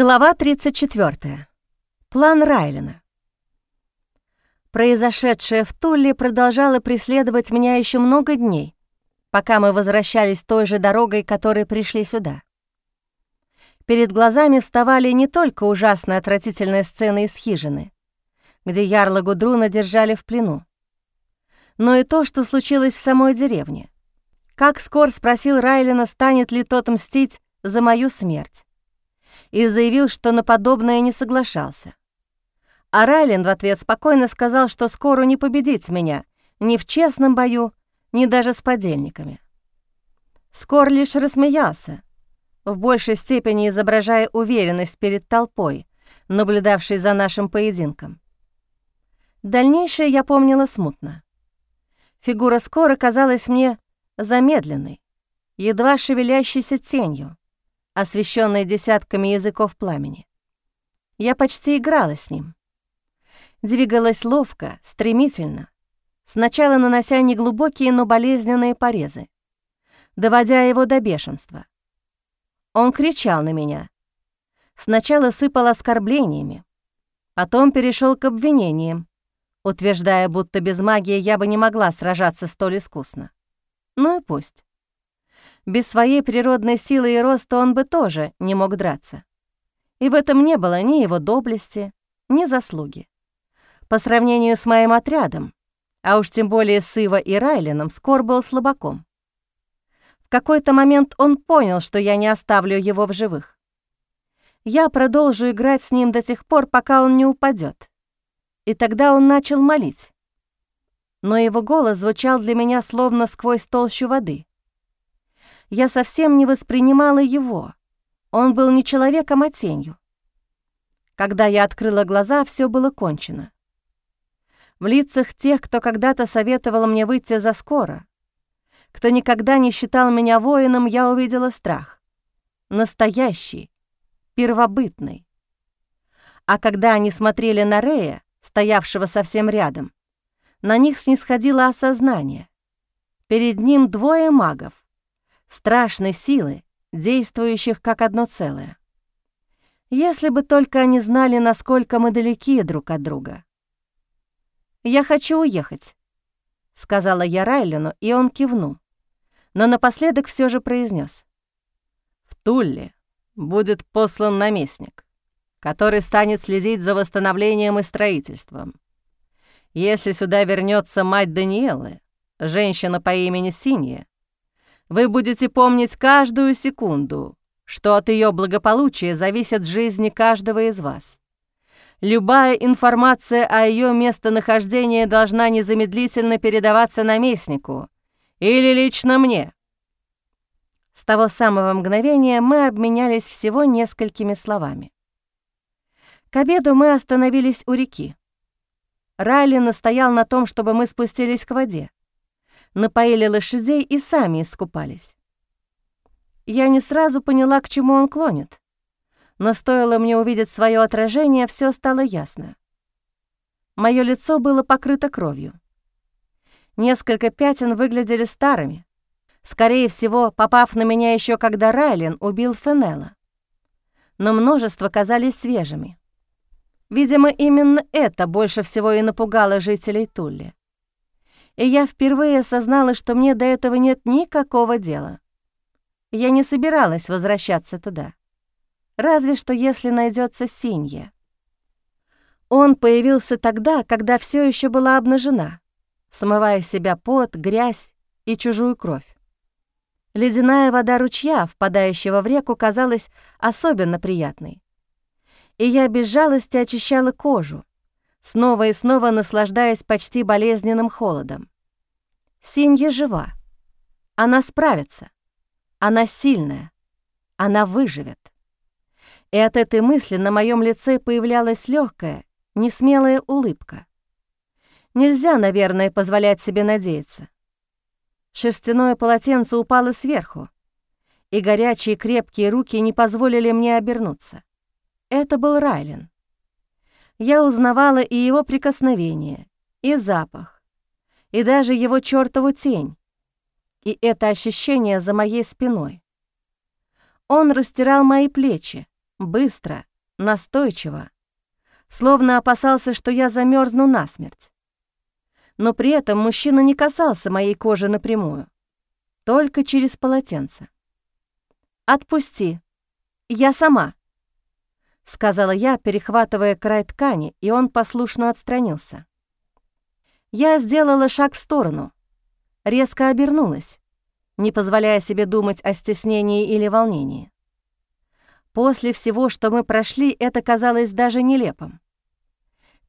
Глава 34. План Райлина. Произошедшее в Тулле продолжало преследовать меня еще много дней, пока мы возвращались той же дорогой, которой пришли сюда. Перед глазами вставали не только ужасные отвратительные сцены из хижины, где Ярла Гудруна держали в плену, но и то, что случилось в самой деревне. Как Скор спросил Райлина, станет ли тот мстить за мою смерть и заявил, что на подобное не соглашался. А Райлен в ответ спокойно сказал, что скоро не победить меня ни в честном бою, ни даже с подельниками. Скор лишь рассмеялся, в большей степени изображая уверенность перед толпой, наблюдавшей за нашим поединком. Дальнейшее я помнила смутно. Фигура Скора казалась мне замедленной, едва шевелящейся тенью, освещенной десятками языков пламени. Я почти играла с ним. Двигалась ловко, стремительно, сначала нанося неглубокие, но болезненные порезы, доводя его до бешенства. Он кричал на меня. Сначала сыпал оскорблениями, потом перешел к обвинениям, утверждая, будто без магии я бы не могла сражаться столь искусно. Ну и пусть. Без своей природной силы и роста он бы тоже не мог драться. И в этом не было ни его доблести, ни заслуги. По сравнению с моим отрядом, а уж тем более с Ива и Райлином, Скор был слабаком. В какой-то момент он понял, что я не оставлю его в живых. Я продолжу играть с ним до тех пор, пока он не упадет. И тогда он начал молить. Но его голос звучал для меня словно сквозь толщу воды я совсем не воспринимала его. Он был не человеком, а тенью. Когда я открыла глаза, все было кончено. В лицах тех, кто когда-то советовал мне выйти за скоро, кто никогда не считал меня воином, я увидела страх. Настоящий, первобытный. А когда они смотрели на Рея, стоявшего совсем рядом, на них снисходило осознание. Перед ним двое магов, страшной силы, действующих как одно целое. Если бы только они знали, насколько мы далеки друг от друга. «Я хочу уехать», — сказала я Райлину, и он кивнул, но напоследок все же произнес: «В Тулле будет послан наместник, который станет следить за восстановлением и строительством. Если сюда вернется мать Даниэлы, женщина по имени Синья, вы будете помнить каждую секунду, что от ее благополучия зависит жизни каждого из вас. Любая информация о ее местонахождении должна незамедлительно передаваться наместнику или лично мне. С того самого мгновения мы обменялись всего несколькими словами. К обеду мы остановились у реки. Райли настоял на том, чтобы мы спустились к воде напоили лошадей и сами искупались. Я не сразу поняла, к чему он клонит, но стоило мне увидеть свое отражение, все стало ясно. Мое лицо было покрыто кровью. Несколько пятен выглядели старыми, скорее всего, попав на меня еще когда Райлин убил Фенелла. Но множество казались свежими. Видимо, именно это больше всего и напугало жителей Тулли и я впервые осознала, что мне до этого нет никакого дела. Я не собиралась возвращаться туда. Разве что если найдется Синья. Он появился тогда, когда все еще была обнажена, смывая себя пот, грязь и чужую кровь. Ледяная вода ручья, впадающего в реку, казалась особенно приятной. И я без жалости очищала кожу, снова и снова наслаждаясь почти болезненным холодом. Синья жива. Она справится. Она сильная. Она выживет. И от этой мысли на моем лице появлялась легкая, несмелая улыбка. Нельзя, наверное, позволять себе надеяться. Шерстяное полотенце упало сверху, и горячие крепкие руки не позволили мне обернуться. Это был Райлен я узнавала и его прикосновение, и запах, и даже его чёртову тень, и это ощущение за моей спиной. Он растирал мои плечи, Быстро, настойчиво, словно опасался, что я замерзну насмерть. Но при этом мужчина не касался моей кожи напрямую, только через полотенце. «Отпусти, я сама», — сказала я, перехватывая край ткани, и он послушно отстранился. Я сделала шаг в сторону, резко обернулась, не позволяя себе думать о стеснении или волнении. После всего, что мы прошли, это казалось даже нелепым.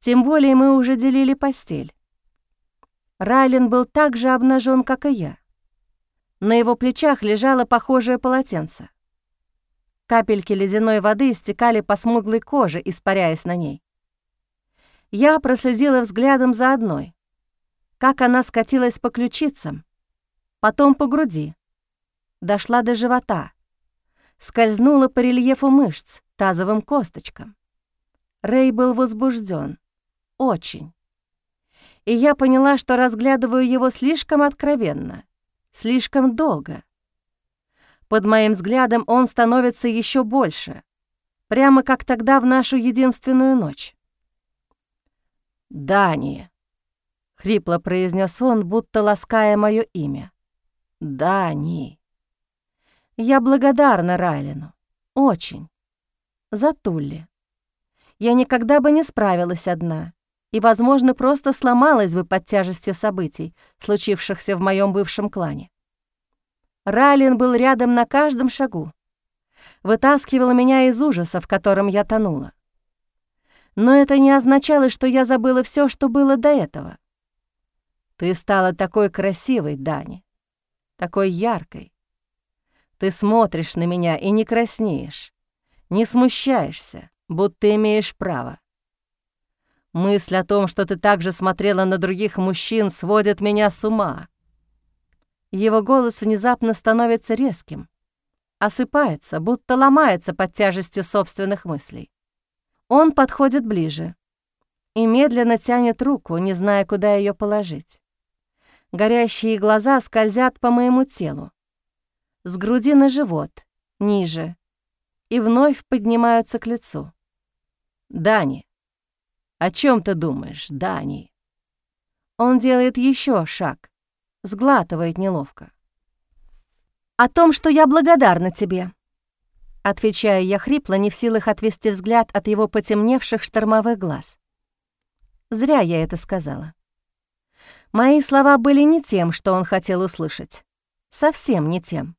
Тем более мы уже делили постель. Райлен был так же обнажен, как и я. На его плечах лежало похожее полотенце. Капельки ледяной воды стекали по смуглой коже, испаряясь на ней. Я проследила взглядом за одной, как она скатилась по ключицам, потом по груди, дошла до живота, скользнула по рельефу мышц, тазовым косточкам. Рэй был возбужден, очень. И я поняла, что разглядываю его слишком откровенно, слишком долго. Под моим взглядом он становится еще больше, прямо как тогда в нашу единственную ночь. «Дани», — хрипло произнес он, будто лаская мое имя. «Дани». Я благодарна Райлену. Очень. За Тулли. Я никогда бы не справилась одна и, возможно, просто сломалась бы под тяжестью событий, случившихся в моем бывшем клане. Райлен был рядом на каждом шагу. Вытаскивал меня из ужаса, в котором я тонула. Но это не означало, что я забыла все, что было до этого. Ты стала такой красивой, Дани, такой яркой, ты смотришь на меня и не краснеешь, не смущаешься, будто имеешь право. Мысль о том, что ты также смотрела на других мужчин, сводит меня с ума. Его голос внезапно становится резким, осыпается, будто ломается под тяжестью собственных мыслей. Он подходит ближе и медленно тянет руку, не зная, куда ее положить. Горящие глаза скользят по моему телу, с груди на живот, ниже, и вновь поднимаются к лицу. «Дани, о чем ты думаешь, Дани?» Он делает еще шаг, сглатывает неловко. «О том, что я благодарна тебе», — отвечаю я хрипло, не в силах отвести взгляд от его потемневших штормовых глаз. Зря я это сказала. Мои слова были не тем, что он хотел услышать. Совсем не тем.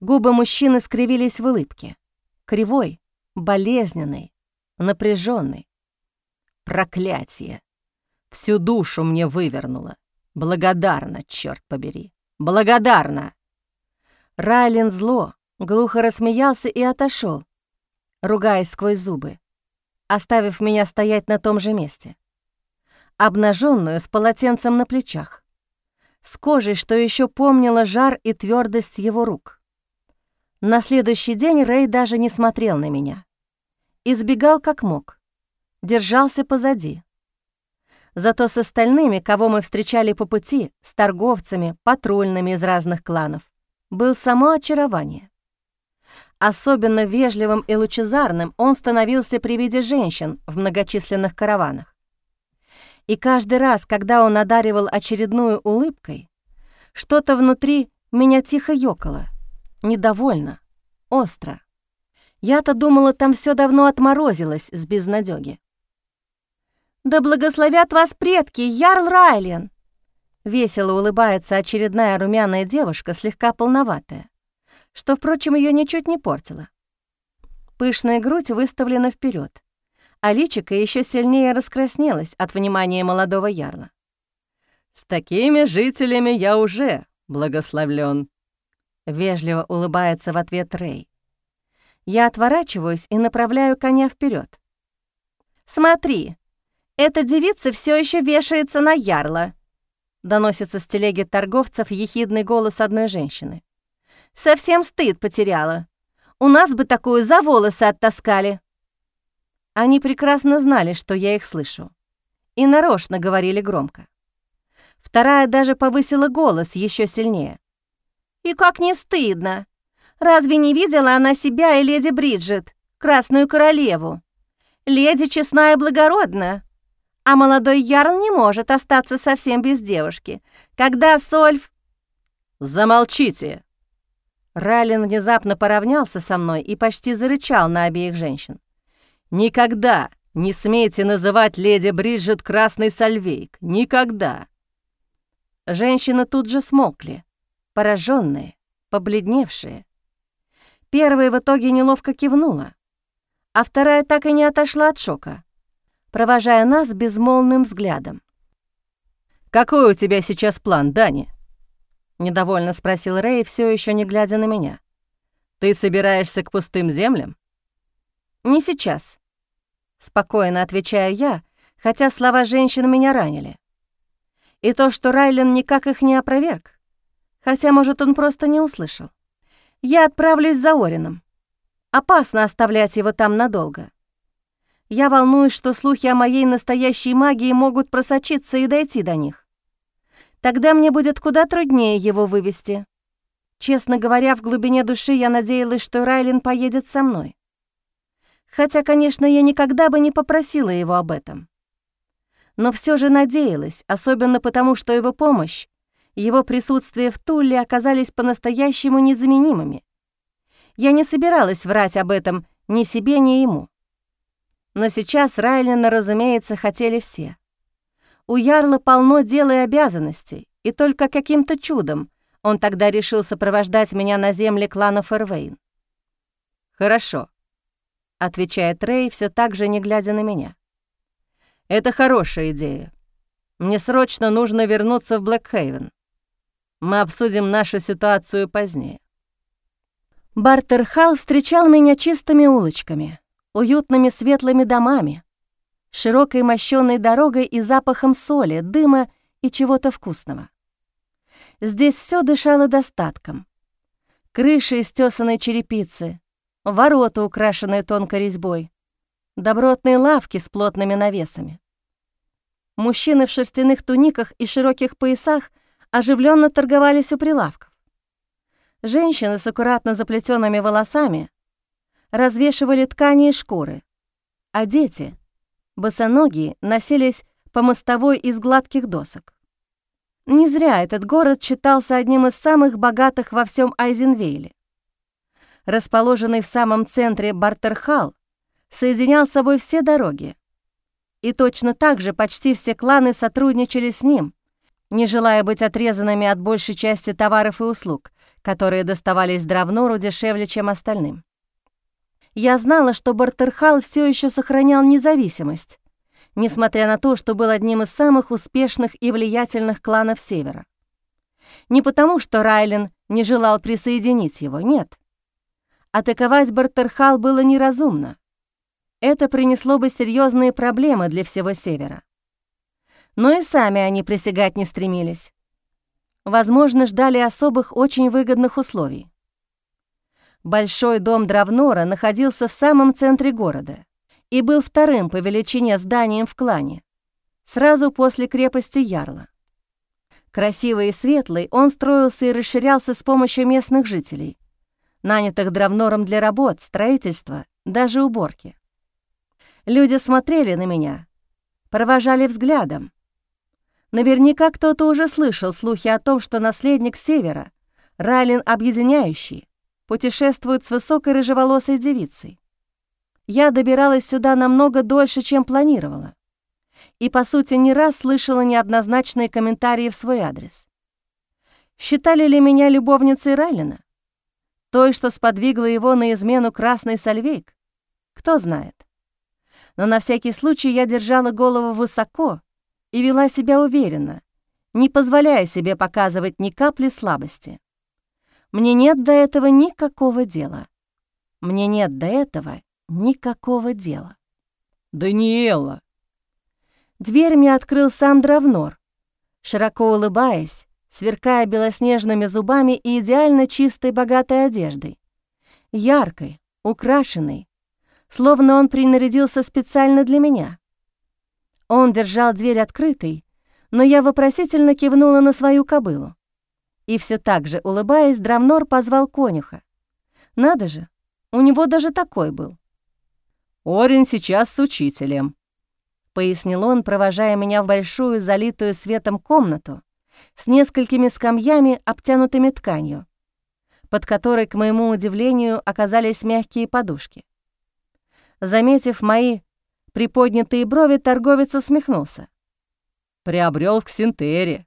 Губы мужчины скривились в улыбке. Кривой, болезненный, напряженный. Проклятие! Всю душу мне вывернуло. Благодарна, черт побери. Благодарна! Райлен зло, глухо рассмеялся и отошел, ругаясь сквозь зубы, оставив меня стоять на том же месте. Обнаженную с полотенцем на плечах, с кожей, что еще помнила жар и твердость его рук. На следующий день Рэй даже не смотрел на меня. Избегал как мог. Держался позади. Зато с остальными, кого мы встречали по пути, с торговцами, патрульными из разных кланов, был само очарование. Особенно вежливым и лучезарным он становился при виде женщин в многочисленных караванах. И каждый раз, когда он одаривал очередную улыбкой, что-то внутри меня тихо ёкало недовольна, остро. Я-то думала, там все давно отморозилось с безнадёги. «Да благословят вас предки, Ярл Райлен!» Весело улыбается очередная румяная девушка, слегка полноватая, что, впрочем, ее ничуть не портило. Пышная грудь выставлена вперед, а личико еще сильнее раскраснелось от внимания молодого ярла. «С такими жителями я уже благословлен, Вежливо улыбается в ответ Рэй. Я отворачиваюсь и направляю коня вперед. «Смотри, эта девица все еще вешается на ярла», — доносится с телеги торговцев ехидный голос одной женщины. «Совсем стыд потеряла. У нас бы такую за волосы оттаскали». Они прекрасно знали, что я их слышу, и нарочно говорили громко. Вторая даже повысила голос еще сильнее. И как не стыдно! Разве не видела она себя и леди Бриджит? Красную Королеву. Леди честная и благородная, а молодой Ярл не может остаться совсем без девушки. Когда Сольф...» «Замолчите!» Райлин внезапно поравнялся со мной и почти зарычал на обеих женщин. «Никогда не смейте называть леди Бриджит Красный Сальвейк. Никогда!» Женщины тут же смолкли, пораженные, побледневшие. Первая в итоге неловко кивнула, а вторая так и не отошла от шока, провожая нас безмолвным взглядом. «Какой у тебя сейчас план, Дани?» — недовольно спросил Рэй, все еще не глядя на меня. «Ты собираешься к пустым землям?» «Не сейчас», — спокойно отвечаю я, хотя слова женщин меня ранили. И то, что Райлен никак их не опроверг, хотя, может, он просто не услышал. Я отправлюсь за Орином. Опасно оставлять его там надолго. Я волнуюсь, что слухи о моей настоящей магии могут просочиться и дойти до них. Тогда мне будет куда труднее его вывести. Честно говоря, в глубине души я надеялась, что Райлин поедет со мной. Хотя, конечно, я никогда бы не попросила его об этом. Но все же надеялась, особенно потому, что его помощь его присутствие в Туле оказались по-настоящему незаменимыми. Я не собиралась врать об этом ни себе, ни ему. Но сейчас Райлина, разумеется, хотели все. У Ярла полно дел и обязанностей, и только каким-то чудом он тогда решил сопровождать меня на земле клана Фервейн. «Хорошо», — отвечает Рэй, все так же не глядя на меня. «Это хорошая идея. Мне срочно нужно вернуться в Блэкхейвен. Мы обсудим нашу ситуацию позднее. Бартерхал встречал меня чистыми улочками, уютными светлыми домами, широкой мощёной дорогой и запахом соли, дыма и чего-то вкусного. Здесь все дышало достатком. Крыши из тёсаной черепицы, ворота, украшенные тонкой резьбой, добротные лавки с плотными навесами. Мужчины в шерстяных туниках и широких поясах оживленно торговались у прилавков. Женщины с аккуратно заплетенными волосами развешивали ткани и шкуры, а дети, босоногие, носились по мостовой из гладких досок. Не зря этот город считался одним из самых богатых во всем Айзенвейле. Расположенный в самом центре Бартерхал соединял с собой все дороги. И точно так же почти все кланы сотрудничали с ним, не желая быть отрезанными от большей части товаров и услуг, которые доставались Дравнору дешевле, чем остальным. Я знала, что Бартерхал все еще сохранял независимость, несмотря на то, что был одним из самых успешных и влиятельных кланов Севера. Не потому, что Райлен не желал присоединить его, нет. Атаковать Бартерхал было неразумно. Это принесло бы серьезные проблемы для всего Севера но и сами они присягать не стремились. Возможно, ждали особых очень выгодных условий. Большой дом Дравнора находился в самом центре города и был вторым по величине зданием в клане, сразу после крепости Ярла. Красивый и светлый, он строился и расширялся с помощью местных жителей, нанятых Дравнором для работ, строительства, даже уборки. Люди смотрели на меня, провожали взглядом, Наверняка кто-то уже слышал слухи о том, что наследник Севера, Райлин Объединяющий, путешествует с высокой рыжеволосой девицей. Я добиралась сюда намного дольше, чем планировала. И, по сути, не раз слышала неоднозначные комментарии в свой адрес. Считали ли меня любовницей Райлина? Той, что сподвигла его на измену Красный Сальвейк? Кто знает. Но на всякий случай я держала голову высоко, и вела себя уверенно, не позволяя себе показывать ни капли слабости. Мне нет до этого никакого дела. Мне нет до этого никакого дела. «Даниэла!» Дверь мне открыл сам Дравнор, широко улыбаясь, сверкая белоснежными зубами и идеально чистой богатой одеждой. Яркой, украшенной, словно он принарядился специально для меня. Он держал дверь открытой, но я вопросительно кивнула на свою кобылу. И все так же, улыбаясь, Драмнор позвал конюха. Надо же, у него даже такой был. Орин сейчас с учителем», — пояснил он, провожая меня в большую, залитую светом комнату с несколькими скамьями, обтянутыми тканью, под которой, к моему удивлению, оказались мягкие подушки. Заметив мои приподнятые брови, торговец усмехнулся. «Приобрел в Ксентере.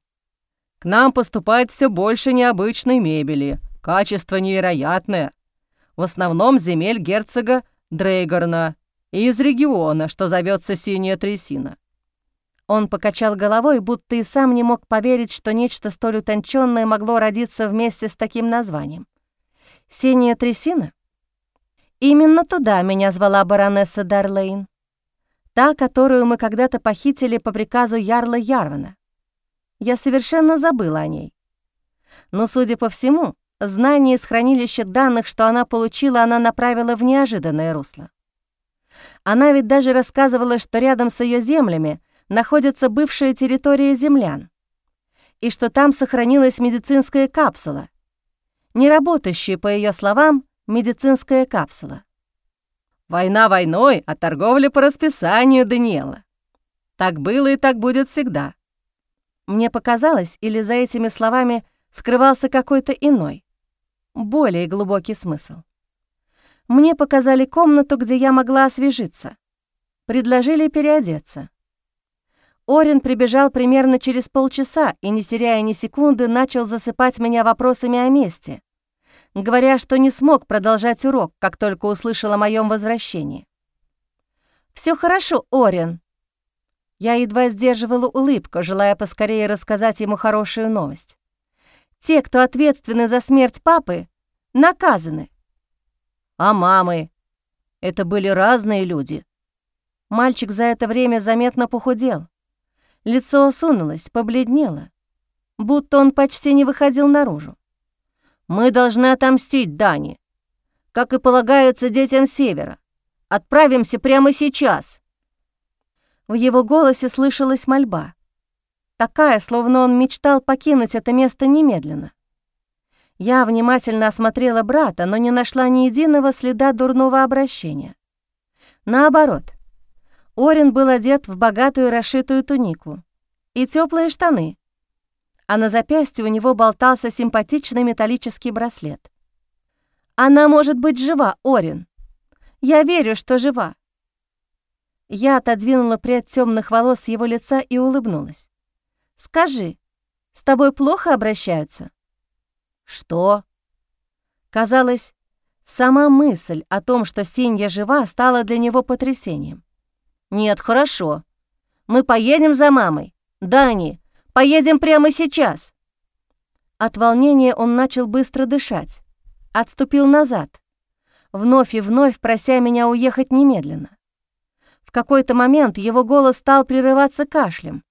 К нам поступает все больше необычной мебели, качество невероятное. В основном земель герцога Дрейгорна и из региона, что зовется Синяя Трясина. Он покачал головой, будто и сам не мог поверить, что нечто столь утонченное могло родиться вместе с таким названием. «Синяя трясина?» Именно туда меня звала баронесса Дарлейн. Та, которую мы когда-то похитили по приказу Ярла Ярвана. Я совершенно забыла о ней. Но, судя по всему, знание из хранилища данных, что она получила, она направила в неожиданное русло. Она ведь даже рассказывала, что рядом с ее землями находится бывшая территория землян, и что там сохранилась медицинская капсула, не работающая, по ее словам, медицинская капсула. Война войной, а торговля по расписанию Даниэла. Так было и так будет всегда. Мне показалось, или за этими словами скрывался какой-то иной, более глубокий смысл. Мне показали комнату, где я могла освежиться. Предложили переодеться. Орин прибежал примерно через полчаса и, не теряя ни секунды, начал засыпать меня вопросами о месте, говоря, что не смог продолжать урок, как только услышал о моем возвращении. Все хорошо, Орин». Я едва сдерживала улыбку, желая поскорее рассказать ему хорошую новость. «Те, кто ответственны за смерть папы, наказаны. А мамы? Это были разные люди. Мальчик за это время заметно похудел. Лицо осунулось, побледнело, будто он почти не выходил наружу. «Мы должны отомстить Дани, как и полагается детям Севера. Отправимся прямо сейчас!» В его голосе слышалась мольба. Такая, словно он мечтал покинуть это место немедленно. Я внимательно осмотрела брата, но не нашла ни единого следа дурного обращения. Наоборот, Орин был одет в богатую расшитую тунику и теплые штаны, а на запястье у него болтался симпатичный металлический браслет. «Она может быть жива, Орин. Я верю, что жива». Я отодвинула прядь темных волос с его лица и улыбнулась. «Скажи, с тобой плохо обращаются?» «Что?» Казалось, сама мысль о том, что Синья жива, стала для него потрясением. «Нет, хорошо. Мы поедем за мамой. Дани, поедем прямо сейчас!» От волнения он начал быстро дышать, отступил назад, вновь и вновь прося меня уехать немедленно. В какой-то момент его голос стал прерываться кашлем,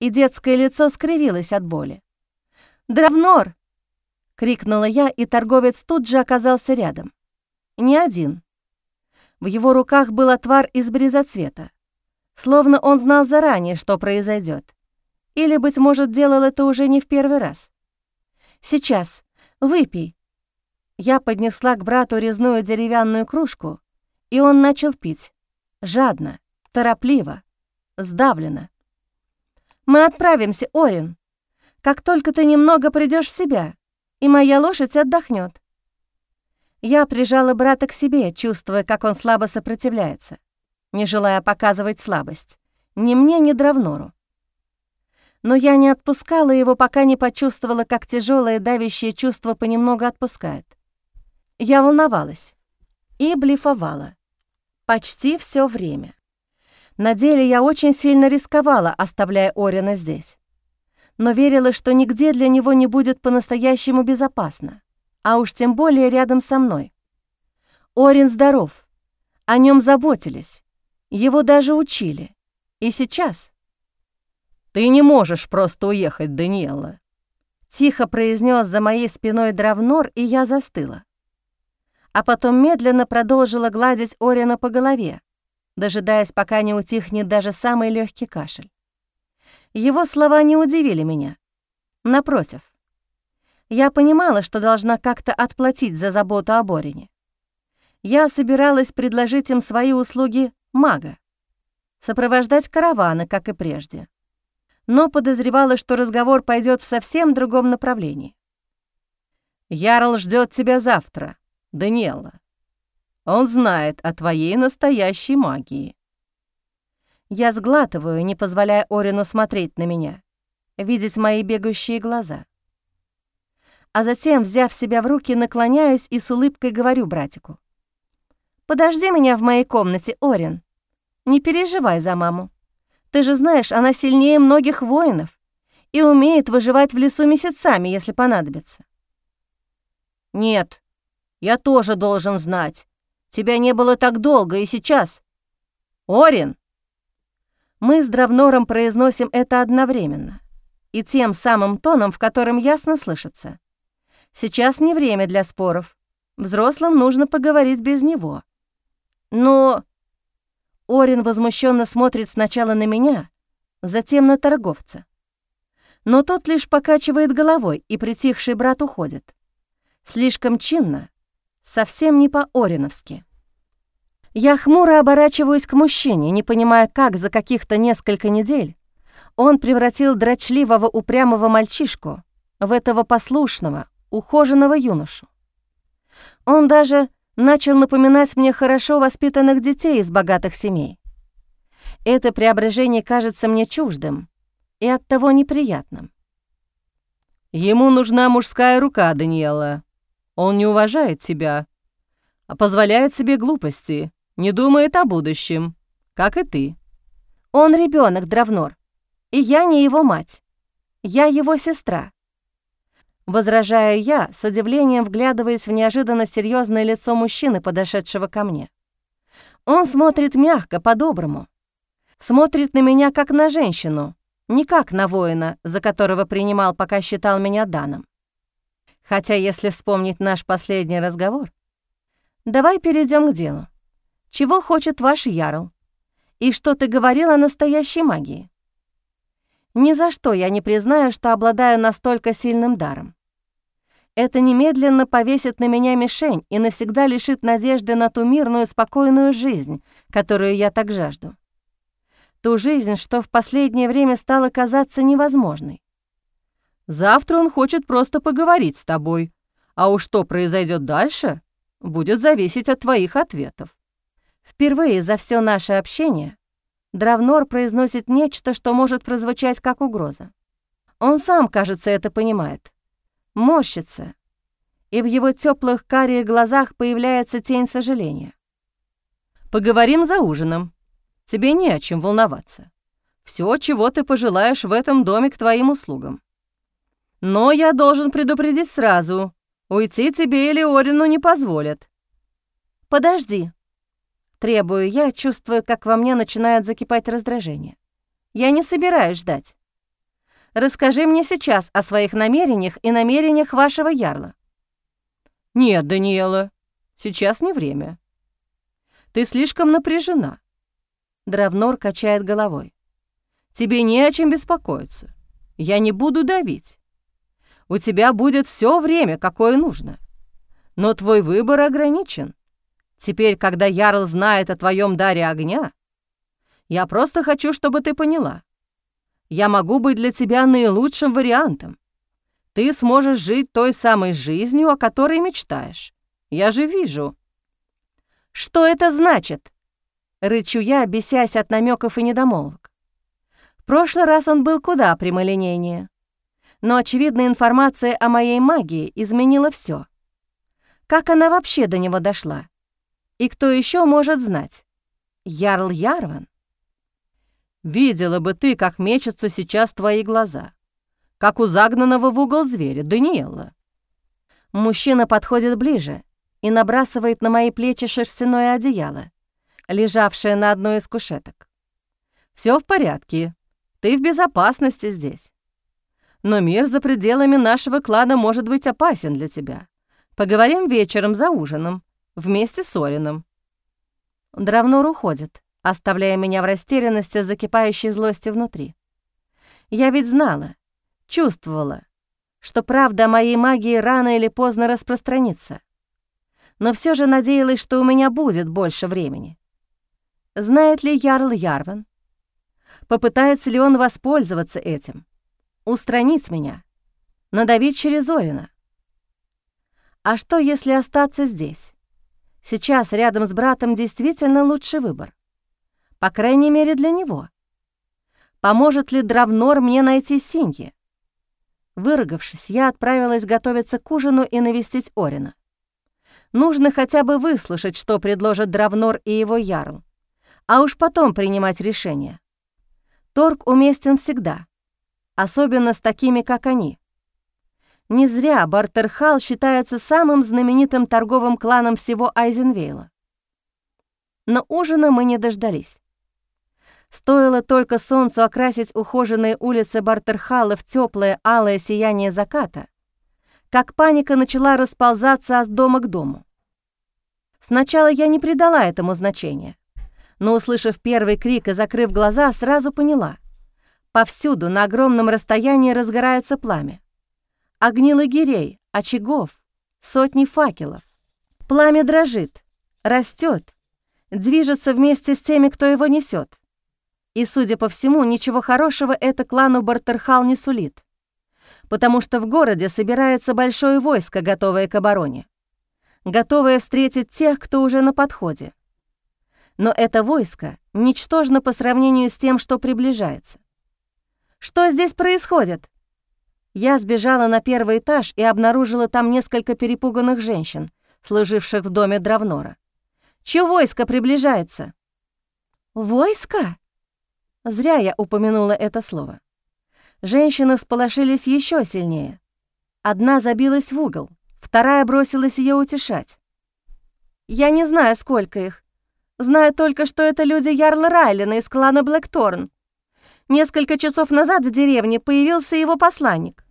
и детское лицо скривилось от боли. «Дравнор!» — крикнула я, и торговец тут же оказался рядом. Не один. В его руках был отвар из бризоцвета, словно он знал заранее, что произойдет. Или, быть может, делал это уже не в первый раз. «Сейчас, выпей». Я поднесла к брату резную деревянную кружку, и он начал пить. Жадно, торопливо, сдавленно. «Мы отправимся, Орин. Как только ты немного придешь в себя, и моя лошадь отдохнет. Я прижала брата к себе, чувствуя, как он слабо сопротивляется, не желая показывать слабость. Ни мне, ни Дравнору. Но я не отпускала его, пока не почувствовала, как тяжелое давящее чувство понемногу отпускает. Я волновалась и блефовала. Почти все время. На деле я очень сильно рисковала, оставляя Орина здесь но верила, что нигде для него не будет по-настоящему безопасно, а уж тем более рядом со мной. Орин здоров, о нем заботились, его даже учили. И сейчас... «Ты не можешь просто уехать, Даниэла», — тихо произнес за моей спиной Дравнор, и я застыла. А потом медленно продолжила гладить Орина по голове, дожидаясь, пока не утихнет даже самый легкий кашель. Его слова не удивили меня. Напротив. Я понимала, что должна как-то отплатить за заботу о Борине. Я собиралась предложить им свои услуги мага, сопровождать караваны, как и прежде. Но подозревала, что разговор пойдет в совсем другом направлении. «Ярл ждет тебя завтра, Даниэла. Он знает о твоей настоящей магии». Я сглатываю, не позволяя Орину смотреть на меня, видеть мои бегающие глаза. А затем, взяв себя в руки, наклоняюсь и с улыбкой говорю братику. «Подожди меня в моей комнате, Орин. Не переживай за маму. Ты же знаешь, она сильнее многих воинов и умеет выживать в лесу месяцами, если понадобится». «Нет, я тоже должен знать. Тебя не было так долго и сейчас. Орин!» Мы с Дравнором произносим это одновременно и тем самым тоном, в котором ясно слышится. Сейчас не время для споров. Взрослым нужно поговорить без него. Но... Орин возмущенно смотрит сначала на меня, затем на торговца. Но тот лишь покачивает головой, и притихший брат уходит. Слишком чинно, совсем не по-ориновски. Я хмуро оборачиваюсь к мужчине, не понимая, как за каких-то несколько недель он превратил дрочливого упрямого мальчишку в этого послушного, ухоженного юношу. Он даже начал напоминать мне хорошо воспитанных детей из богатых семей. Это преображение кажется мне чуждым и оттого неприятным. Ему нужна мужская рука, Даниэла. Он не уважает тебя, а позволяет себе глупости, не думает о будущем, как и ты. Он ребенок, Дравнор, и я не его мать. Я его сестра. Возражаю я, с удивлением вглядываясь в неожиданно серьезное лицо мужчины, подошедшего ко мне. Он смотрит мягко, по-доброму. Смотрит на меня, как на женщину, не как на воина, за которого принимал, пока считал меня данным. Хотя, если вспомнить наш последний разговор, давай перейдем к делу. Чего хочет ваш Ярл? И что ты говорил о настоящей магии? Ни за что я не признаю, что обладаю настолько сильным даром. Это немедленно повесит на меня мишень и навсегда лишит надежды на ту мирную, спокойную жизнь, которую я так жажду. Ту жизнь, что в последнее время стала казаться невозможной. Завтра он хочет просто поговорить с тобой, а уж что произойдет дальше, будет зависеть от твоих ответов. Впервые за все наше общение Дравнор произносит нечто, что может прозвучать как угроза. Он сам, кажется, это понимает. Морщится, и в его теплых карих глазах появляется тень сожаления. «Поговорим за ужином. Тебе не о чем волноваться. Все, чего ты пожелаешь в этом доме к твоим услугам. Но я должен предупредить сразу. Уйти тебе или Орину не позволят». «Подожди», Требую я, чувствую, как во мне начинает закипать раздражение. Я не собираюсь ждать. Расскажи мне сейчас о своих намерениях и намерениях вашего ярла. Нет, Даниэла, сейчас не время. Ты слишком напряжена. Дравнор качает головой. Тебе не о чем беспокоиться. Я не буду давить. У тебя будет все время, какое нужно. Но твой выбор ограничен. Теперь, когда Ярл знает о твоем даре огня, я просто хочу, чтобы ты поняла. Я могу быть для тебя наилучшим вариантом. Ты сможешь жить той самой жизнью, о которой мечтаешь. Я же вижу». «Что это значит?» — рычу я, бесясь от намеков и недомолвок. В прошлый раз он был куда прямолинейнее. Но, очевидно, информация о моей магии изменила все. Как она вообще до него дошла? И кто еще может знать? Ярл Ярван? Видела бы ты, как мечутся сейчас твои глаза. Как у загнанного в угол зверя, Даниэла. Мужчина подходит ближе и набрасывает на мои плечи шерстяное одеяло, лежавшее на одной из кушеток. Все в порядке. Ты в безопасности здесь. Но мир за пределами нашего клана может быть опасен для тебя. Поговорим вечером за ужином вместе с Орином. Дравнур уходит, оставляя меня в растерянности, закипающей злости внутри. Я ведь знала, чувствовала, что правда о моей магии рано или поздно распространится. но все же надеялась, что у меня будет больше времени. Знает ли Ярл Ярван? Попытается ли он воспользоваться этим? Устранить меня? Надавить через Орина? А что, если остаться здесь? Сейчас рядом с братом действительно лучший выбор. По крайней мере, для него. Поможет ли Дравнор мне найти Синьи? Выругавшись, я отправилась готовиться к ужину и навестить Орина. Нужно хотя бы выслушать, что предложат Дравнор и его Ярл, а уж потом принимать решение. Торг уместен всегда, особенно с такими, как они. Не зря Бартерхал считается самым знаменитым торговым кланом всего Айзенвейла. Но ужина мы не дождались. Стоило только солнцу окрасить ухоженные улицы Бартерхала в теплое алое сияние заката, как паника начала расползаться от дома к дому. Сначала я не придала этому значения, но, услышав первый крик и закрыв глаза, сразу поняла. Повсюду на огромном расстоянии разгорается пламя огни лагерей, очагов, сотни факелов. Пламя дрожит, растет, движется вместе с теми, кто его несет. И, судя по всему, ничего хорошего это клану Бартерхал не сулит, потому что в городе собирается большое войско, готовое к обороне, готовое встретить тех, кто уже на подходе. Но это войско ничтожно по сравнению с тем, что приближается. Что здесь происходит? Я сбежала на первый этаж и обнаружила там несколько перепуганных женщин, служивших в доме Дравнора. «Чье войско приближается?» «Войско?» Зря я упомянула это слово. Женщины всполошились еще сильнее. Одна забилась в угол, вторая бросилась ее утешать. «Я не знаю, сколько их. Знаю только, что это люди Ярла Райлина из клана Блэкторн. Несколько часов назад в деревне появился его посланник.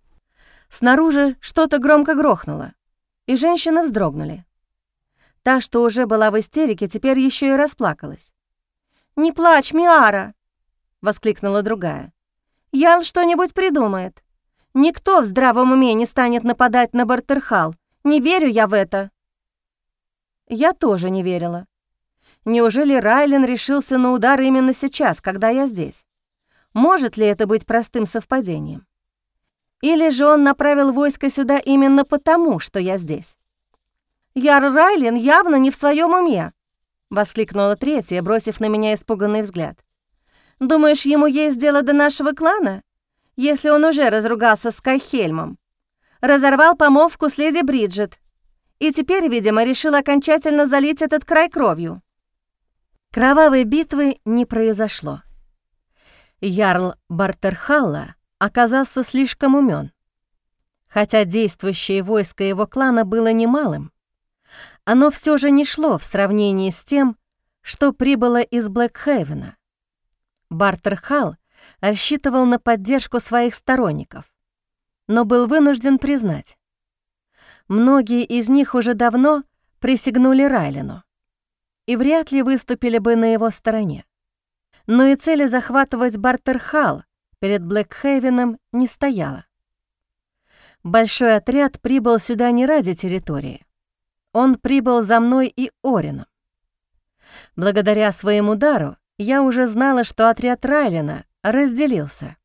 Снаружи что-то громко грохнуло, и женщины вздрогнули. Та, что уже была в истерике, теперь еще и расплакалась. «Не плачь, Миара!» — воскликнула другая. «Ял что-нибудь придумает. Никто в здравом уме не станет нападать на Бартерхал. Не верю я в это». Я тоже не верила. Неужели Райлен решился на удар именно сейчас, когда я здесь? Может ли это быть простым совпадением? Или же он направил войско сюда именно потому, что я здесь? «Яр Райлен явно не в своем уме!» — воскликнула третья, бросив на меня испуганный взгляд. «Думаешь, ему есть дело до нашего клана? Если он уже разругался с Кайхельмом, разорвал помолвку с леди Бриджит и теперь, видимо, решил окончательно залить этот край кровью». Кровавой битвы не произошло. Ярл Бартерхалла оказался слишком умен. Хотя действующее войско его клана было немалым, оно все же не шло в сравнении с тем, что прибыло из Блэкхейвена. Бартерхал рассчитывал на поддержку своих сторонников, но был вынужден признать. Многие из них уже давно присягнули Райлену и вряд ли выступили бы на его стороне. Но и цели захватывать Бартерхал перед Блэкхейвеном не стояла. Большой отряд прибыл сюда не ради территории. Он прибыл за мной и Орином. Благодаря своему дару я уже знала, что отряд Райлина разделился,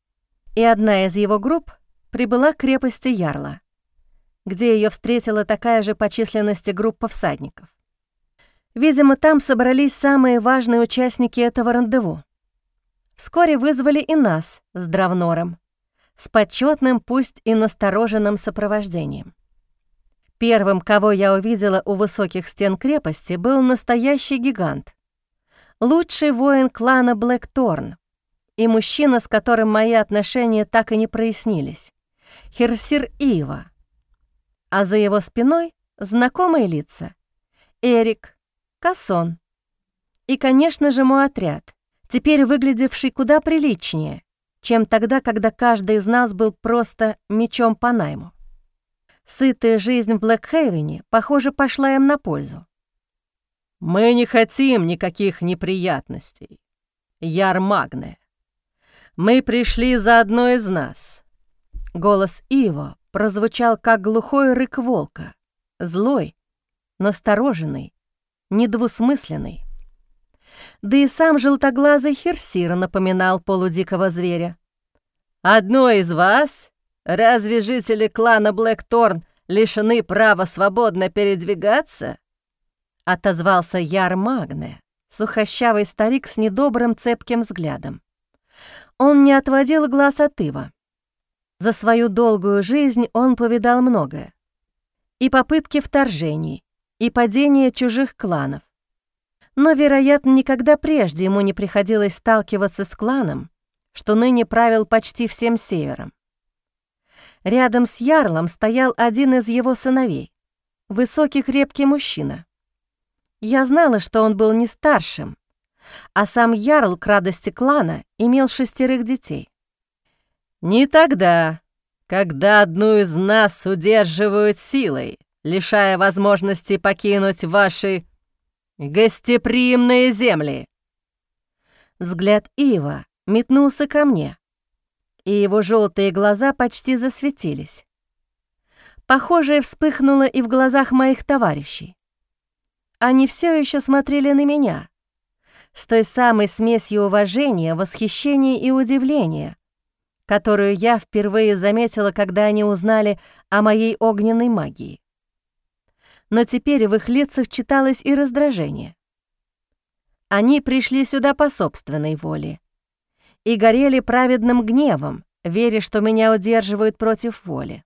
и одна из его групп прибыла к крепости Ярла, где ее встретила такая же по численности группа всадников. Видимо, там собрались самые важные участники этого рандеву. Вскоре вызвали и нас с Дравнором, с почетным, пусть и настороженным сопровождением. Первым, кого я увидела у высоких стен крепости, был настоящий гигант. Лучший воин клана Блэкторн и мужчина, с которым мои отношения так и не прояснились, Херсир Ива. А за его спиной знакомые лица — Эрик, Кассон и, конечно же, мой отряд, теперь выглядевший куда приличнее, чем тогда, когда каждый из нас был просто мечом по найму. Сытая жизнь в Блэкхейвене, похоже, пошла им на пользу. «Мы не хотим никаких неприятностей, Яр Магне. Мы пришли за одной из нас». Голос Иво прозвучал, как глухой рык волка, злой настороженный, недвусмысленный. Да и сам желтоглазый Херсир напоминал полудикого зверя. «Одно из вас? Разве жители клана Блэкторн лишены права свободно передвигаться?» Отозвался Яр Магне, сухощавый старик с недобрым цепким взглядом. Он не отводил глаз от Ива. За свою долгую жизнь он повидал многое. И попытки вторжений, и падения чужих кланов. Но, вероятно, никогда прежде ему не приходилось сталкиваться с кланом, что ныне правил почти всем севером. Рядом с Ярлом стоял один из его сыновей, высокий крепкий мужчина. Я знала, что он был не старшим, а сам Ярл к радости клана имел шестерых детей. «Не тогда, когда одну из нас удерживают силой, лишая возможности покинуть ваши гостеприимные земли». Взгляд Ива метнулся ко мне, и его желтые глаза почти засветились. Похожее вспыхнуло и в глазах моих товарищей. Они все еще смотрели на меня, с той самой смесью уважения, восхищения и удивления, которую я впервые заметила, когда они узнали о моей огненной магии. Но теперь в их лицах читалось и раздражение. Они пришли сюда по собственной воле и горели праведным гневом, веря, что меня удерживают против воли.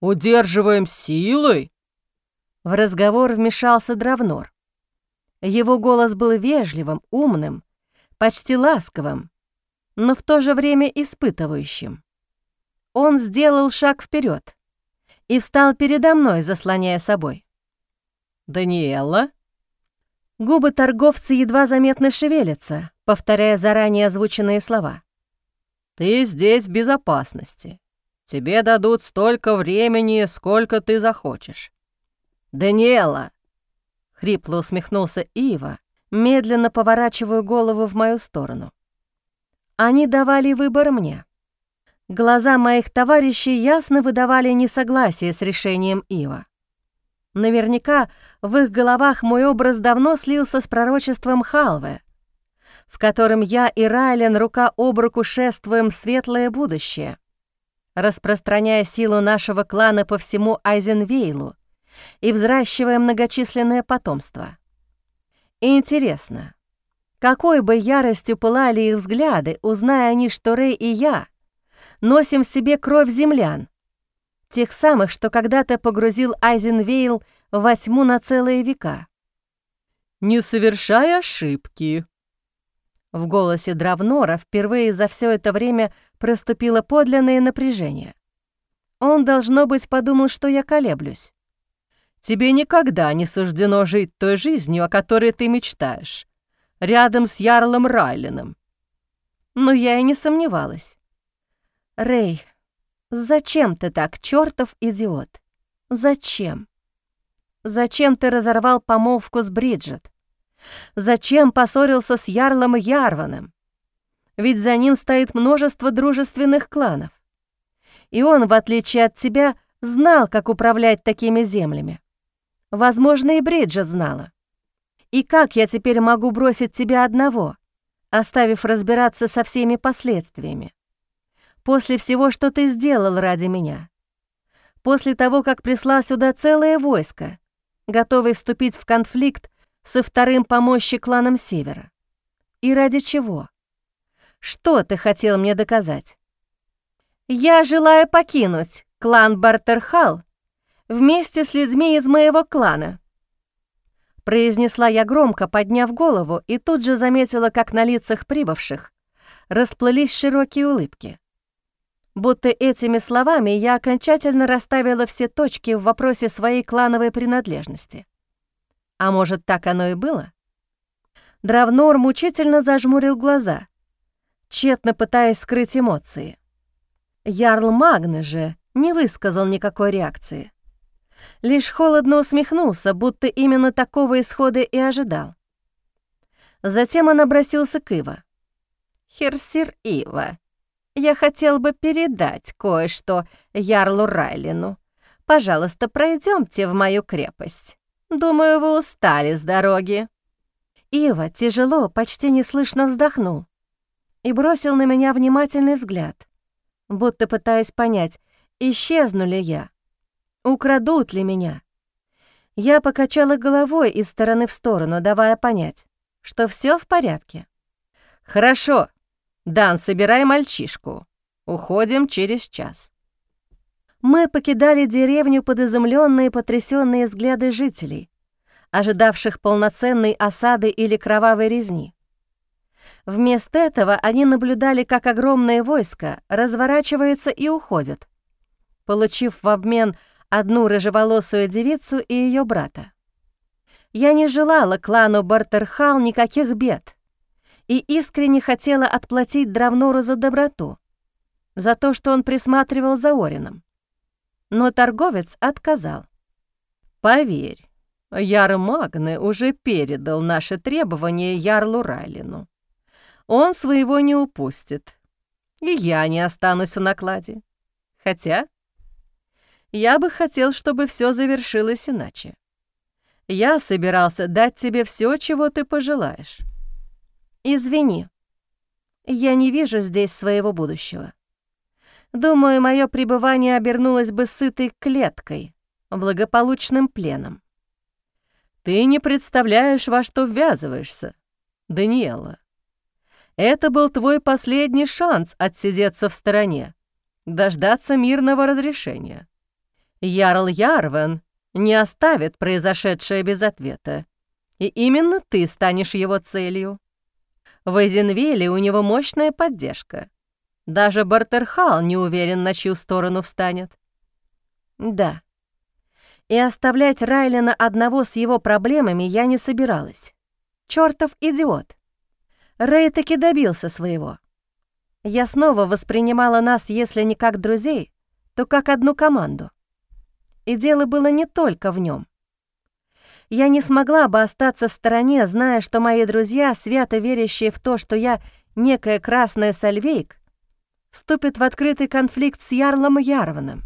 «Удерживаем силой?» В разговор вмешался Дравнор. Его голос был вежливым, умным, почти ласковым, но в то же время испытывающим. Он сделал шаг вперед и встал передо мной, заслоняя собой. «Даниэла?» Губы торговца едва заметно шевелятся, повторяя заранее озвученные слова. «Ты здесь в безопасности. Тебе дадут столько времени, сколько ты захочешь». «Даниэла!» — хрипло усмехнулся Ива, медленно поворачивая голову в мою сторону. Они давали выбор мне. Глаза моих товарищей ясно выдавали несогласие с решением Ива. Наверняка в их головах мой образ давно слился с пророчеством Халве, в котором я и Райлен рука об руку шествуем в светлое будущее, распространяя силу нашего клана по всему Айзенвейлу и взращивая многочисленное потомство. И интересно, какой бы яростью пылали их взгляды, узнай они, что Рэй и я носим в себе кровь землян, тех самых, что когда-то погрузили Айзенвейл во тьму на целые века. «Не совершай ошибки», в голосе Дравнора впервые за все это время проступило подлинное напряжение. Он, должно быть, подумал, что я колеблюсь. «Тебе никогда не суждено жить той жизнью, о которой ты мечтаешь рядом с Ярлом Райленом. Но я и не сомневалась. «Рэй, зачем ты так, чертов идиот? Зачем? Зачем ты разорвал помолвку с Бриджит? Зачем поссорился с Ярлом Ярваном? Ведь за ним стоит множество дружественных кланов. И он, в отличие от тебя, знал, как управлять такими землями. Возможно, и Бриджит знала. И как я теперь могу бросить тебя одного, оставив разбираться со всеми последствиями? После всего, что ты сделал ради меня. После того, как прислал сюда целое войско, готовый вступить в конфликт со вторым по мощи кланом Севера. И ради чего? Что ты хотел мне доказать? Я желаю покинуть клан Бартерхал вместе с людьми из моего клана, произнесла я громко, подняв голову, и тут же заметила, как на лицах прибывших расплылись широкие улыбки. Будто этими словами я окончательно расставила все точки в вопросе своей клановой принадлежности. А может, так оно и было? Дравнор мучительно зажмурил глаза, тщетно пытаясь скрыть эмоции. Ярл Магны же не высказал никакой реакции лишь холодно усмехнулся, будто именно такого исхода и ожидал. Затем он обратился к Ива. «Херсир Ива, я хотел бы передать кое-что Ярлу Райлину. Пожалуйста, пройдемте в мою крепость». Думаю, вы устали с дороги». Ива тяжело, почти неслышно вздохнул и бросил на меня внимательный взгляд, будто пытаясь понять, исчезну ли я, украдут ли меня. Я покачала головой из стороны в сторону, давая понять, что все в порядке. «Хорошо. Дан, собирай мальчишку. Уходим через час». Мы покидали деревню под изумленные потрясенные взгляды жителей, ожидавших полноценной осады или кровавой резни. Вместо этого они наблюдали, как огромное войско разворачивается и уходит, получив в обмен одну рыжеволосую девицу и ее брата. Я не желала клану Бартерхал никаких бед и искренне хотела отплатить Дравнору за доброту, за то, что он присматривал за Орином. Но торговец отказал. «Поверь, Яр Магны уже передал наши требования Ярлу Райлину. Он своего не упустит, и я не останусь в накладе. Хотя я бы хотел, чтобы все завершилось иначе. Я собирался дать тебе все, чего ты пожелаешь. Извини, я не вижу здесь своего будущего. Думаю, мое пребывание обернулось бы сытой клеткой, благополучным пленом. Ты не представляешь, во что ввязываешься, Даниэла. Это был твой последний шанс отсидеться в стороне, дождаться мирного разрешения. Ярл Ярвен не оставит произошедшее без ответа. И именно ты станешь его целью. В Эйзенвеле у него мощная поддержка. Даже Бартерхал не уверен, на чью сторону встанет. Да. И оставлять Райлена одного с его проблемами я не собиралась. Чёртов идиот. Рэй таки добился своего. Я снова воспринимала нас, если не как друзей, то как одну команду. И дело было не только в нем. Я не смогла бы остаться в стороне, зная, что мои друзья, свято верящие в то, что я некая красная Сальвейк, вступят в открытый конфликт с Ярлом Ярваном.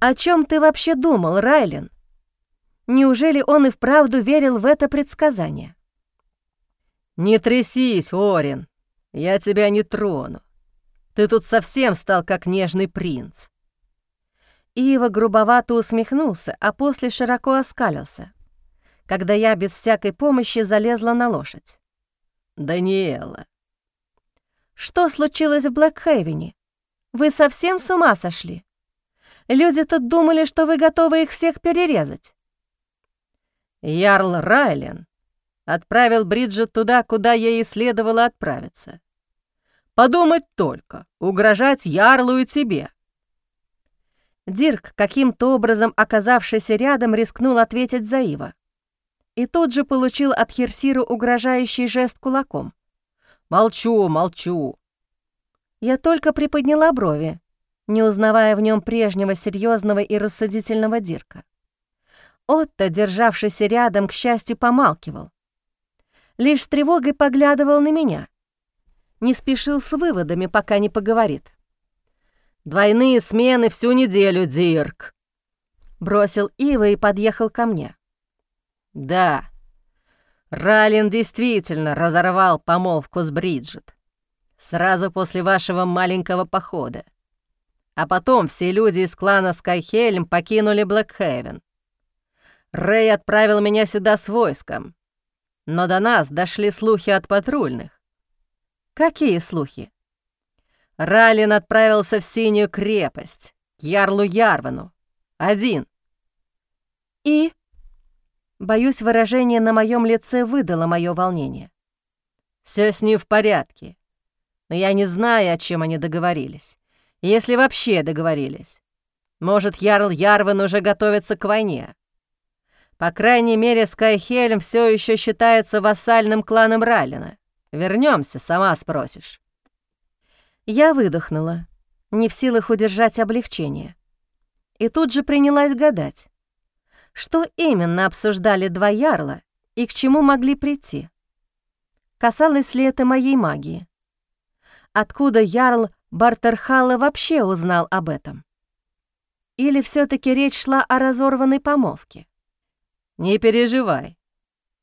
О чем ты вообще думал, Райлен? Неужели он и вправду верил в это предсказание? «Не трясись, Орин, я тебя не трону. Ты тут совсем стал как нежный принц. Ива грубовато усмехнулся, а после широко оскалился, когда я без всякой помощи залезла на лошадь. «Даниэла». «Что случилось в Блэкхейвене? Вы совсем с ума сошли? Люди тут думали, что вы готовы их всех перерезать». Ярл Райлен отправил Бриджит туда, куда ей следовало отправиться. Подумать только, угрожать Ярлу и тебе. Дирк, каким-то образом оказавшийся рядом, рискнул ответить за Ива. И тут же получил от Херсира угрожающий жест кулаком. «Молчу, молчу!» Я только приподняла брови, не узнавая в нем прежнего серьезного и рассудительного Дирка. Отто, державшийся рядом, к счастью, помалкивал. Лишь с тревогой поглядывал на меня. Не спешил с выводами, пока не поговорит. Двойные смены всю неделю, Дирк!» Бросил Ива и подъехал ко мне. «Да, Ралин действительно разорвал помолвку с Бриджит. Сразу после вашего маленького похода. А потом все люди из клана Скайхельм покинули Блэкхевен. Рэй отправил меня сюда с войском. Но до нас дошли слухи от патрульных. Какие слухи? Ралин отправился в Синюю крепость, к Ярлу Ярвану. Один. И? Боюсь, выражение на моем лице выдало мое волнение. Все с ним в порядке. Но я не знаю, о чем они договорились. Если вообще договорились. Может, Ярл Ярван уже готовится к войне. По крайней мере, Скайхельм все еще считается вассальным кланом Ралина. Вернемся, сама спросишь. Я выдохнула, не в силах удержать облегчение. И тут же принялась гадать, что именно обсуждали два ярла и к чему могли прийти. Касалось ли это моей магии? Откуда ярл Бартерхала вообще узнал об этом? Или все таки речь шла о разорванной помолвке? Не переживай.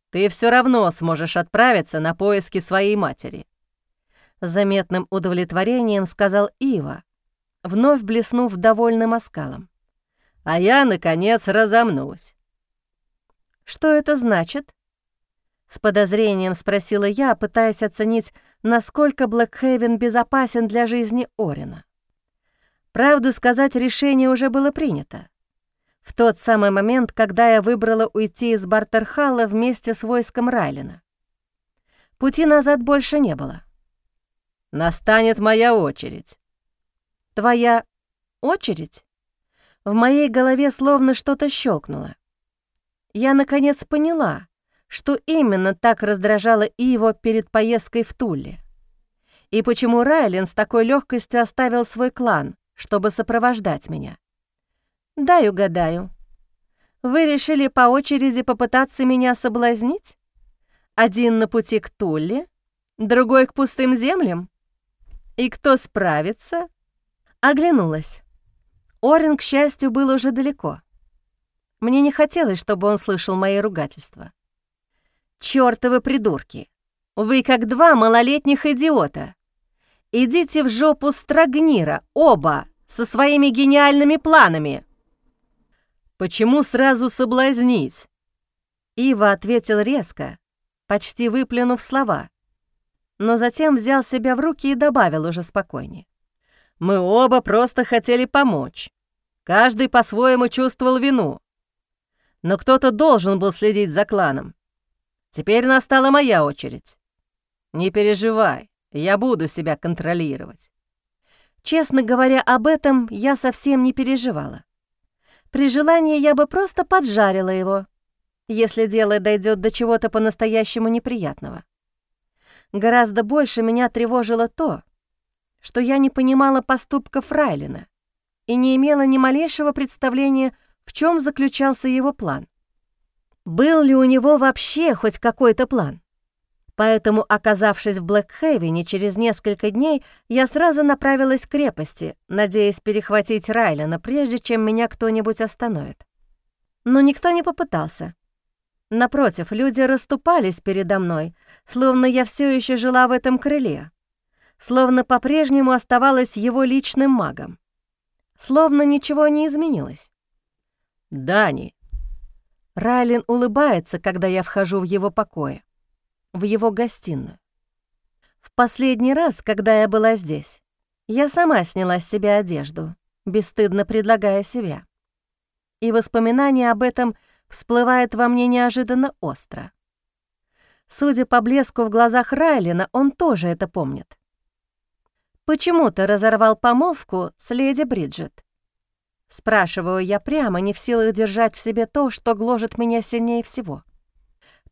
Ты все равно сможешь отправиться на поиски своей матери. С заметным удовлетворением сказал Ива, вновь блеснув довольным оскалом. А я, наконец, разомнусь. Что это значит? С подозрением спросила я, пытаясь оценить, насколько Блэкхейвен безопасен для жизни Орина. Правду сказать, решение уже было принято. В тот самый момент, когда я выбрала уйти из Бартерхалла вместе с войском Райлина. Пути назад больше не было. «Настанет моя очередь». «Твоя очередь?» В моей голове словно что-то щелкнуло. Я, наконец, поняла, что именно так раздражало Иво перед поездкой в Тулли. И почему Райлин с такой легкостью оставил свой клан, чтобы сопровождать меня. Дай угадаю. Вы решили по очереди попытаться меня соблазнить? Один на пути к Тулли, другой к пустым землям? И кто справится? Оглянулась. Орин, к счастью, был уже далеко. Мне не хотелось, чтобы он слышал мои ругательства. «Чёртовы придурки! Вы как два малолетних идиота! Идите в жопу Страгнира, оба, со своими гениальными планами!» «Почему сразу соблазнить?» Ива ответил резко, почти выплюнув слова, но затем взял себя в руки и добавил уже спокойнее. «Мы оба просто хотели помочь. Каждый по-своему чувствовал вину. Но кто-то должен был следить за кланом. Теперь настала моя очередь. Не переживай, я буду себя контролировать. Честно говоря, об этом я совсем не переживала. При желании я бы просто поджарила его, если дело дойдет до чего-то по-настоящему неприятного. Гораздо больше меня тревожило то, что я не понимала поступков Фрайлина и не имела ни малейшего представления, в чем заключался его план. Был ли у него вообще хоть какой-то план? Поэтому, оказавшись в Блэкхейвене через несколько дней, я сразу направилась к крепости, надеясь перехватить Райлена, прежде чем меня кто-нибудь остановит. Но никто не попытался. Напротив, люди расступались передо мной, словно я все еще жила в этом крыле, словно по-прежнему оставалась его личным магом. Словно ничего не изменилось. «Дани!» Райлин улыбается, когда я вхожу в его покое, в его гостиную. В последний раз, когда я была здесь, я сама сняла с себя одежду, бесстыдно предлагая себя. И воспоминание об этом всплывает во мне неожиданно остро. Судя по блеску в глазах Райлина, он тоже это помнит. «Почему ты разорвал помолвку с леди Бриджит?» Спрашиваю я прямо, не в силах держать в себе то, что гложет меня сильнее всего.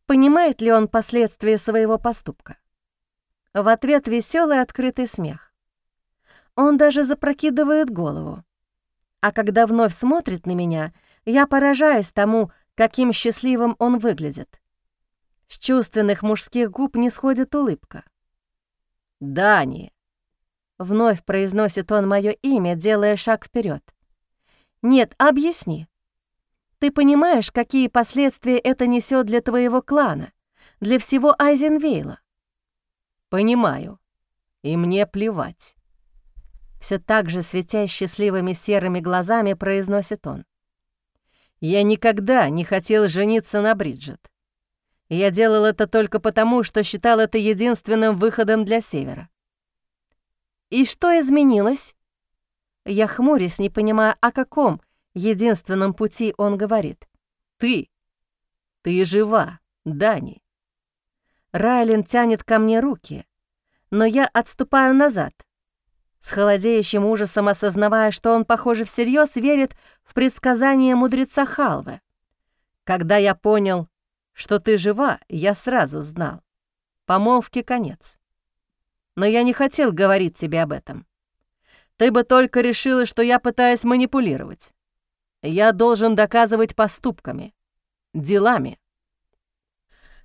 Понимает ли он последствия своего поступка? В ответ веселый открытый смех. Он даже запрокидывает голову. А когда вновь смотрит на меня, я поражаюсь тому, каким счастливым он выглядит. С чувственных мужских губ не сходит улыбка. «Дани!» Вновь произносит он мое имя, делая шаг вперед. «Нет, объясни. Ты понимаешь, какие последствия это несет для твоего клана, для всего Айзенвейла?» «Понимаю. И мне плевать». Все так же, светясь счастливыми серыми глазами, произносит он. «Я никогда не хотел жениться на Бриджит. Я делал это только потому, что считал это единственным выходом для Севера. «И что изменилось?» Я хмурюсь, не понимая, о каком единственном пути он говорит. «Ты! Ты жива, Дани!» Райлен тянет ко мне руки, но я отступаю назад, с холодеющим ужасом осознавая, что он, похоже, всерьез верит в предсказание мудреца Халвы. «Когда я понял, что ты жива, я сразу знал. Помолвки конец но я не хотел говорить тебе об этом. Ты бы только решила, что я пытаюсь манипулировать. Я должен доказывать поступками, делами.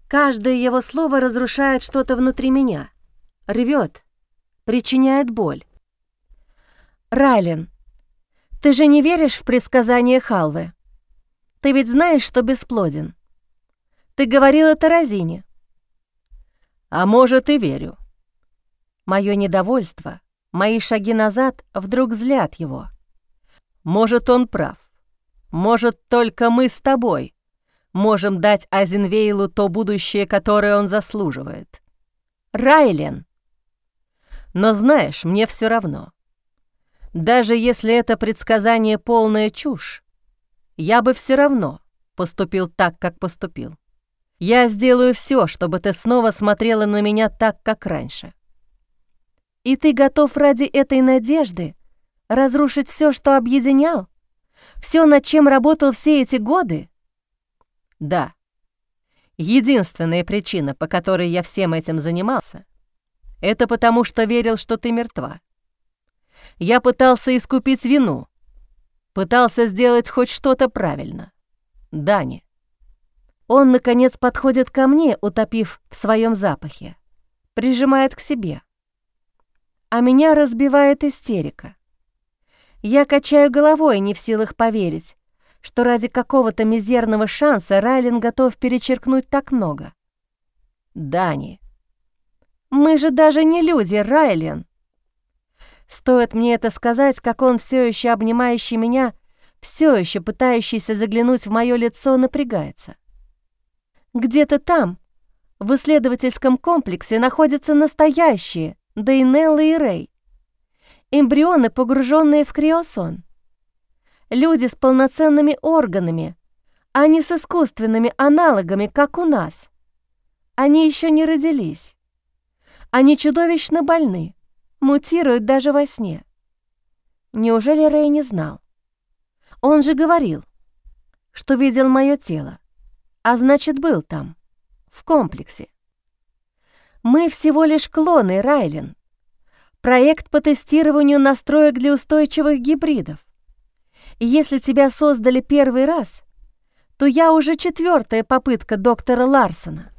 Каждое его слово разрушает что-то внутри меня, рвет, причиняет боль. Райлен, ты же не веришь в предсказания Халвы? Ты ведь знаешь, что бесплоден. Ты говорил это Розине. А может, и верю. Мое недовольство, мои шаги назад вдруг злят его. Может, он прав. Может, только мы с тобой можем дать Азенвейлу то будущее, которое он заслуживает. Райлен. Но знаешь, мне все равно. Даже если это предсказание полная чушь, я бы все равно поступил так, как поступил. Я сделаю все, чтобы ты снова смотрела на меня так, как раньше. И ты готов ради этой надежды разрушить все, что объединял? Все, над чем работал все эти годы? Да. Единственная причина, по которой я всем этим занимался, это потому, что верил, что ты мертва. Я пытался искупить вину, пытался сделать хоть что-то правильно. Дани. Он, наконец, подходит ко мне, утопив в своем запахе, прижимает к себе. А меня разбивает истерика. Я качаю головой, не в силах поверить, что ради какого-то мизерного шанса Райлин готов перечеркнуть так много. Дани. Мы же даже не люди, Райлин. Стоит мне это сказать, как он, все еще обнимающий меня, все еще пытающийся заглянуть в мое лицо, напрягается. Где-то там, в исследовательском комплексе, находятся настоящие Дейнелла и Рэй. Эмбрионы, погруженные в криосон. Люди с полноценными органами, а не с искусственными аналогами, как у нас. Они еще не родились. Они чудовищно больны, мутируют даже во сне. Неужели Рэй не знал? Он же говорил, что видел мое тело, а значит, был там, в комплексе. Мы всего лишь клоны, Райлен. Проект по тестированию настроек для устойчивых гибридов. Если тебя создали первый раз, то я уже четвертая попытка доктора Ларсона.